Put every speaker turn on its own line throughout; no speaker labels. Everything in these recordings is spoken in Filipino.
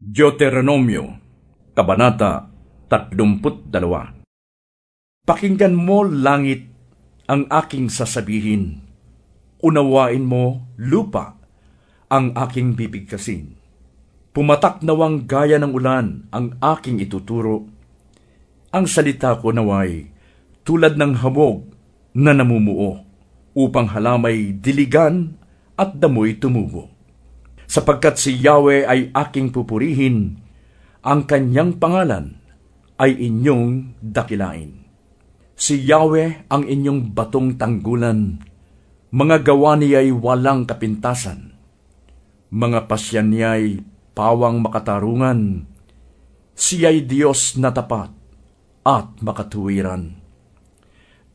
Deuteronomio, Kabanata 32 Pakinggan mo, langit, ang aking sasabihin. Unawain mo, lupa, ang aking bibigkasin. Pumatak nawang gaya ng ulan ang aking ituturo. Ang salita ko naway, tulad ng hamog na namumuo, upang halamay diligan at damoy tumubo sapagkat si Yahweh ay aking pupurihin, ang kanyang pangalan ay inyong dakilain. Si Yahweh ang inyong batong tanggulan, mga gawa niya'y walang kapintasan, mga pasyan niya'y pawang makatarungan, siya'y Diyos na tapat at makatuwiran.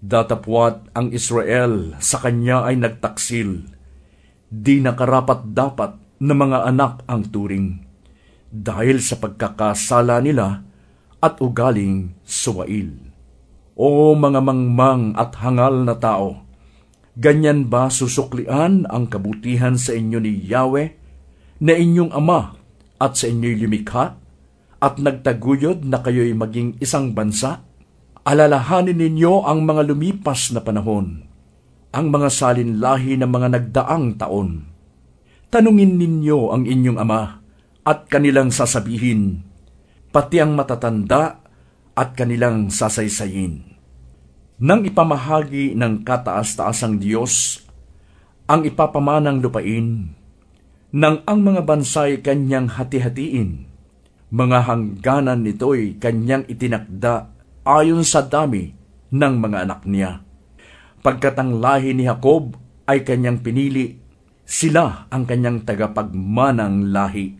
Datapwat ang Israel sa kanya ay nagtaksil, di nakarapat dapat na mga anak ang turing dahil sa pagkakasala nila at ugaling suwail. O mga mangmang at hangal na tao, ganyan ba susuklian ang kabutihan sa inyo ni Yahweh na inyong ama at sa inyo'y lumikha at nagtaguyod na kayo'y maging isang bansa? Alalahanin ninyo ang mga lumipas na panahon, ang mga salinlahi ng mga nagdaang taon Tanungin ninyo ang inyong ama at kanilang sasabihin, pati ang matatanda at kanilang sasaysayin. Nang ipamahagi ng kataas-taasang Diyos ang ipapamanang lupain, nang ang mga bansay kanyang hati-hatiin, mga hangganan nito'y kanyang itinakda ayon sa dami ng mga anak niya. Pagkat ang lahi ni Jacob ay kanyang pinili sila ang kanyang tagapagmanang lahi.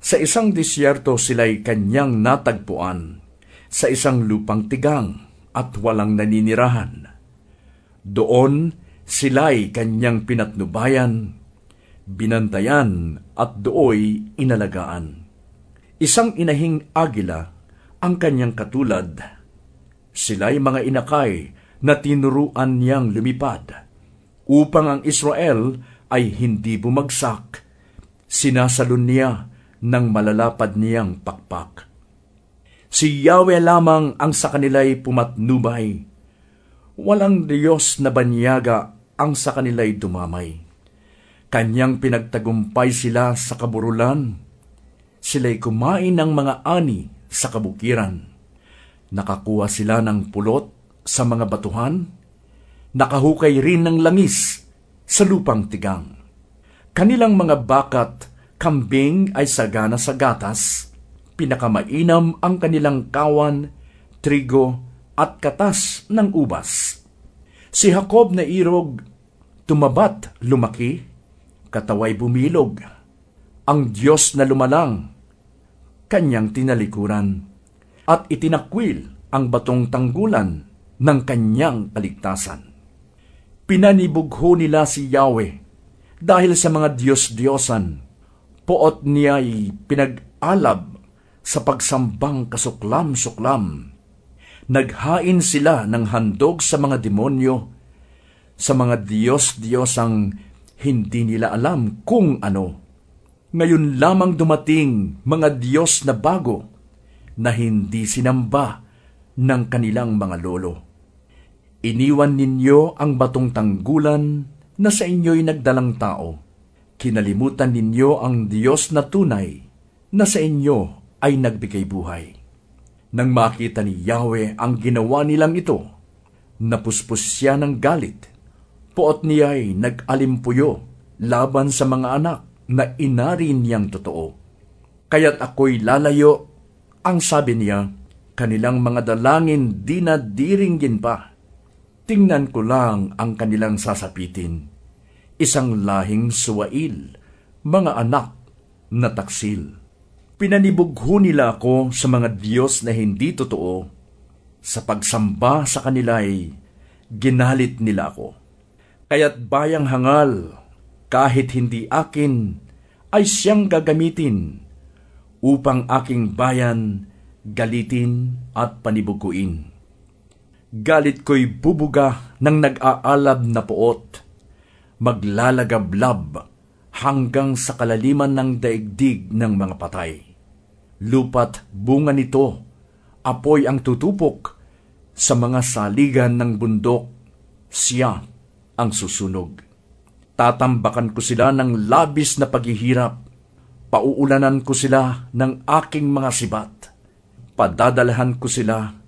Sa isang disyerto sila'y kanyang natagpuan, sa isang lupang tigang at walang naninirahan. Doon sila'y kanyang pinatnubayan, binantayan at dooy inalagaan. Isang inahing agila ang kanyang katulad. Sila'y mga inakay na tinuruan niyang lumipad, upang ang Israel ay hindi bumagsak. Sinasalon niya ng malalapad niyang pakpak. Si Yahweh lamang ang sa kanila'y pumatnubay. Walang Diyos na banyaga ang sa kanila'y dumamay. Kanyang pinagtagumpay sila sa kaburulan. Sila'y kumain ng mga ani sa kabukiran. Nakakuha sila ng pulot sa mga batuhan. Nakahukay rin ng langis sa lupang tigang. Kanilang mga bakat, kambing ay sagana sa gatas, pinakamainam ang kanilang kawan, trigo at katas ng ubas. Si Jacob na irog, tumabat, lumaki, kataway bumilog. Ang Diyos na lumalang, kanyang tinalikuran, at itinakwil ang batong tanggulan ng kanyang kaligtasan pinanibugho nila si Yahweh dahil sa mga Diyos-Diyosan. Poot niya'y pinag-alab sa pagsambang kasuklam-suklam. Naghain sila ng handog sa mga demonyo, sa mga Diyos-Diyosang hindi nila alam kung ano. Ngayon lamang dumating mga Diyos na bago na hindi sinamba ng kanilang mga lolo. Iniwan ninyo ang batong tanggulan na sa inyo'y nagdalang tao. Kinalimutan ninyo ang Diyos na tunay na sa inyo ay nagbigay buhay. Nang makita ni Yahweh ang ginawa nilang ito, napuspos siya ng galit. Poot niya ay nag-alimpuyo laban sa mga anak na inarin niyang totoo. Kaya't ako'y lalayo, ang sabi niya, kanilang mga dalangin di na diringgin pa Tingnan ko lang ang kanilang sasapitin. Isang lahing suwail, mga anak na taksil. Pinanibugho nila ako sa mga Diyos na hindi totoo. Sa pagsamba sa kanila'y ginalit nila ako. Kaya't bayang hangal, kahit hindi akin, ay siyang gagamitin upang aking bayan galitin at panibuguin galit ko'y bubuga ng nag-aalab na puot, maglalagablab hanggang sa kalaliman ng daigdig ng mga patay. Lupat bunga nito, apoy ang tutupok sa mga saligan ng bundok, siya ang susunog. Tatambakan ko sila ng labis na paghihirap, pauulanan ko sila ng aking mga sibat, padadalahan ko sila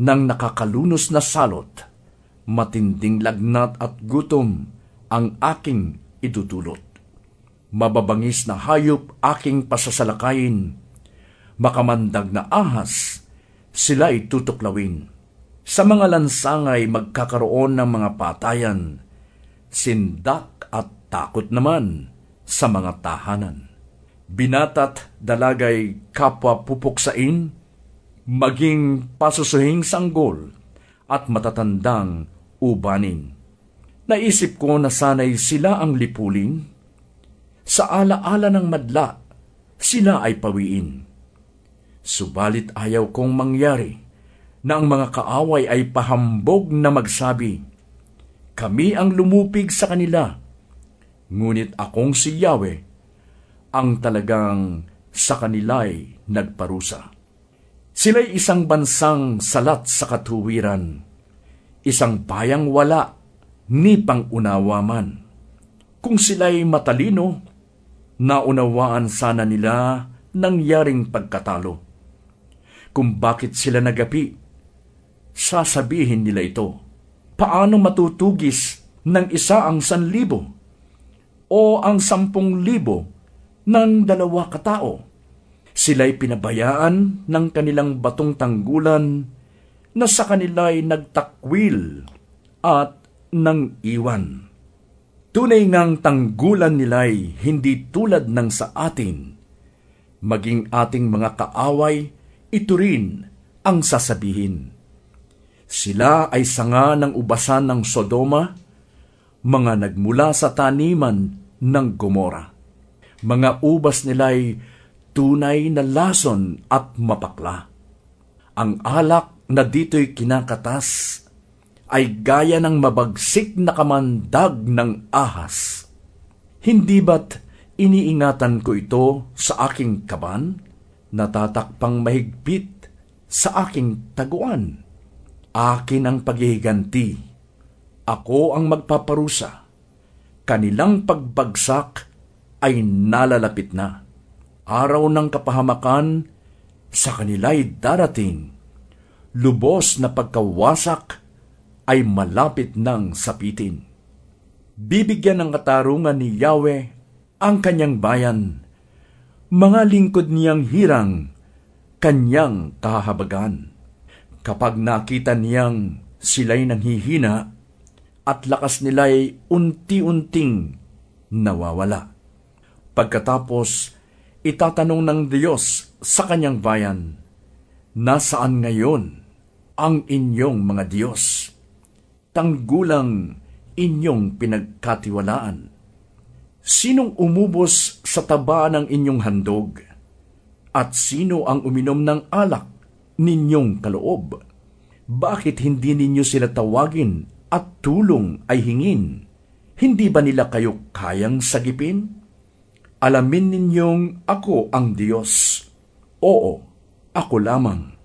ng nakakalunos na salot, matinding lagnat at gutom ang aking idudulot. Mababangis na hayop aking pasasalakayin, makamandag na ahas, sila ay tutuklawin. Sa mga lansangay magkakaroon ng mga patayan, sindak at takot naman sa mga tahanan. Binatat dalagay kapwa pupuksain, maging pasusuhing sanggol at matatandang ubanin. Naisip ko na sanay sila ang lipulin. Sa alaala ng madla, sila ay pawiin. Subalit ayaw kong mangyari na ang mga kaaway ay pahambog na magsabi, Kami ang lumupig sa kanila. Ngunit akong si Yahweh ang talagang sa kanila'y nagparusa. Sila'y isang bansang salat sa katuwiran, isang bayang wala ni pangunawa man. Kung sila'y matalino, naunawaan sana nila nangyaring pagkatalo. Kung bakit sila nagapi, sasabihin nila ito. Paano matutugis ng isa ang sanlibo o ang sampung libo ng dalawa katao? Sila'y pinabayaan ng kanilang batong tanggulan na sa kanila'y nagtakwil at nang iwan. Tunay ngang tanggulan nila'y hindi tulad ng sa atin. Maging ating mga kaaway, ito rin ang sasabihin. Sila ay sanga ng ubasan ng Sodoma, mga nagmula sa taniman ng Gomora. Mga ubas nila'y tunay na lason at mapakla. Ang alak na dito'y kinakatas ay gaya ng mabagsik na kamandag ng ahas. Hindi ba't iniingatan ko ito sa aking kaban? Natatakpang mahigpit sa aking taguan Akin ang paghihiganti. Ako ang magpaparusa. Kanilang pagbagsak ay nalalapit na. Araw ng kapahamakan sa kanila'y darating. Lubos na pagkawasak ay malapit ng sapitin. Bibigyan ng katarungan ni Yahweh ang kanyang bayan, mga lingkod niyang hirang, kanyang kahabagan kapag nakita niyang sila'y nanghihina at lakas nila'y unti-unting nawawala. Pagkatapos, itatanong ng Diyos sa kanyang bayan, Nasaan ngayon ang inyong mga Diyos? Tanggulang inyong pinagkatiwalaan. Sinong umubos sa taba ng inyong handog? At sino ang uminom ng alak ninyong kaloob? Bakit hindi ninyo sila tawagin at tulong ay hingin? Hindi ba nila kayo kayang sagipin? Alamin ninyong ako ang Diyos. Oo, ako lamang.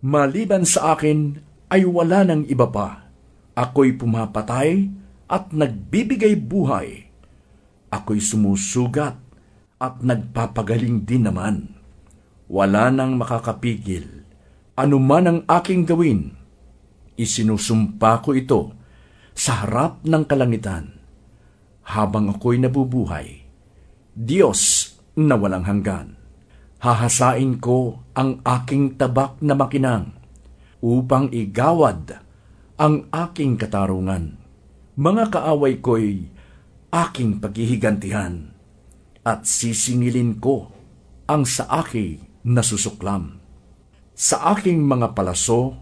Maliban sa akin ay wala ng iba pa. Ako'y pumapatay at nagbibigay buhay. Ako'y sumusugat at nagpapagaling din naman. Wala nang makakapigil anuman ang aking gawin, isinusumpa ko ito sa harap ng kalangitan habang ako'y nabubuhay. Diyos na walang hanggan. Hahasain ko ang aking tabak na makinang upang igawad ang aking katarungan. Mga kaaway ko'y aking paghihigantihan at sisingilin ko ang sa aki nasusuklam. Sa aking mga palaso,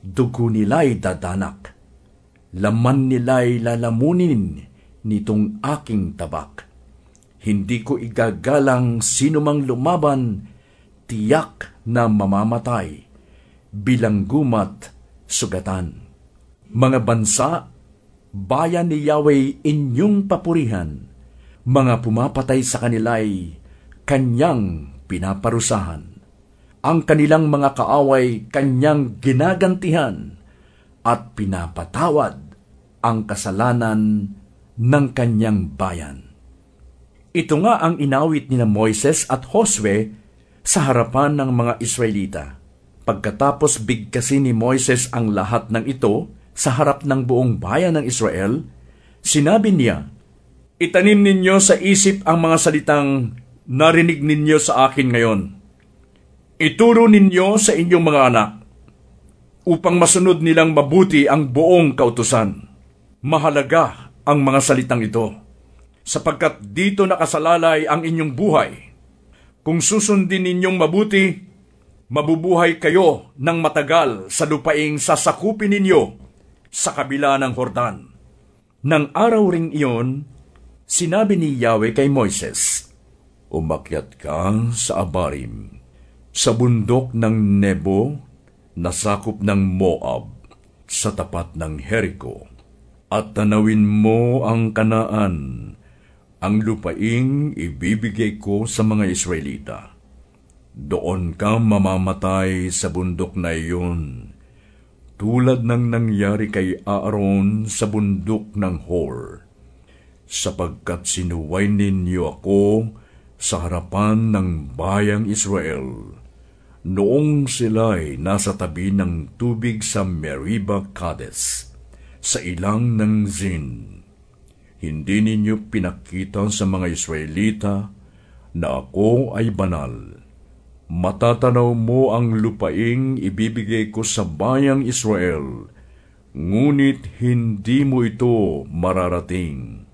dugo nila'y dadanak. Laman nila'y lalamunin nitong aking tabak. Hindi ko igagalang sino mang lumaban, tiyak na mamamatay, bilang gumat sugatan. Mga bansa, bayan ni Yahweh inyong papurihan, mga pumapatay sa kanila'y kanyang pinaparusahan ang kanilang mga kaaway kanyang ginagantihan at pinapatawad ang kasalanan ng kanyang bayan. Ito nga ang inawit ni na Moises at Josue sa harapan ng mga Israelita. Pagkatapos bigkasin ni Moises ang lahat ng ito sa harap ng buong bayan ng Israel, sinabi niya, Itanim ninyo sa isip ang mga salitang narinig ninyo sa akin ngayon Ituro ninyo sa inyong mga anak upang masunod nilang mabuti ang buong kautusan. Mahalaga ang mga salitang ito sapagkat dito nakasalalay ang inyong buhay. Kung susundin ninyong mabuti, mabubuhay kayo ng matagal sa lupaing sasakupin ninyo sa kabila ng Hordan. Nang araw ring iyon, sinabi ni Yahweh kay Moises, Umakyat ka sa Abarim sa bundok ng Nebo na sakop ng Moab sa tapat ng Jericho at tanawin mo ang kanaan, ang lupaing ibibigay ko sa mga Israelita. Doon ka mamamatay sa bundok na iyon, tulad ng nangyari kay Aaron sa bundok ng Hor, sapagkat sinuway ninyo ako sa harapan ng bayang Israel noong sila'y nasa tabi ng tubig sa Meriba Kades, sa ilang ng Zin. Hindi ninyo pinakita sa mga Israelita na ako ay banal. Matatanaw mo ang lupaing ibibigay ko sa bayang Israel, ngunit hindi mo ito mararating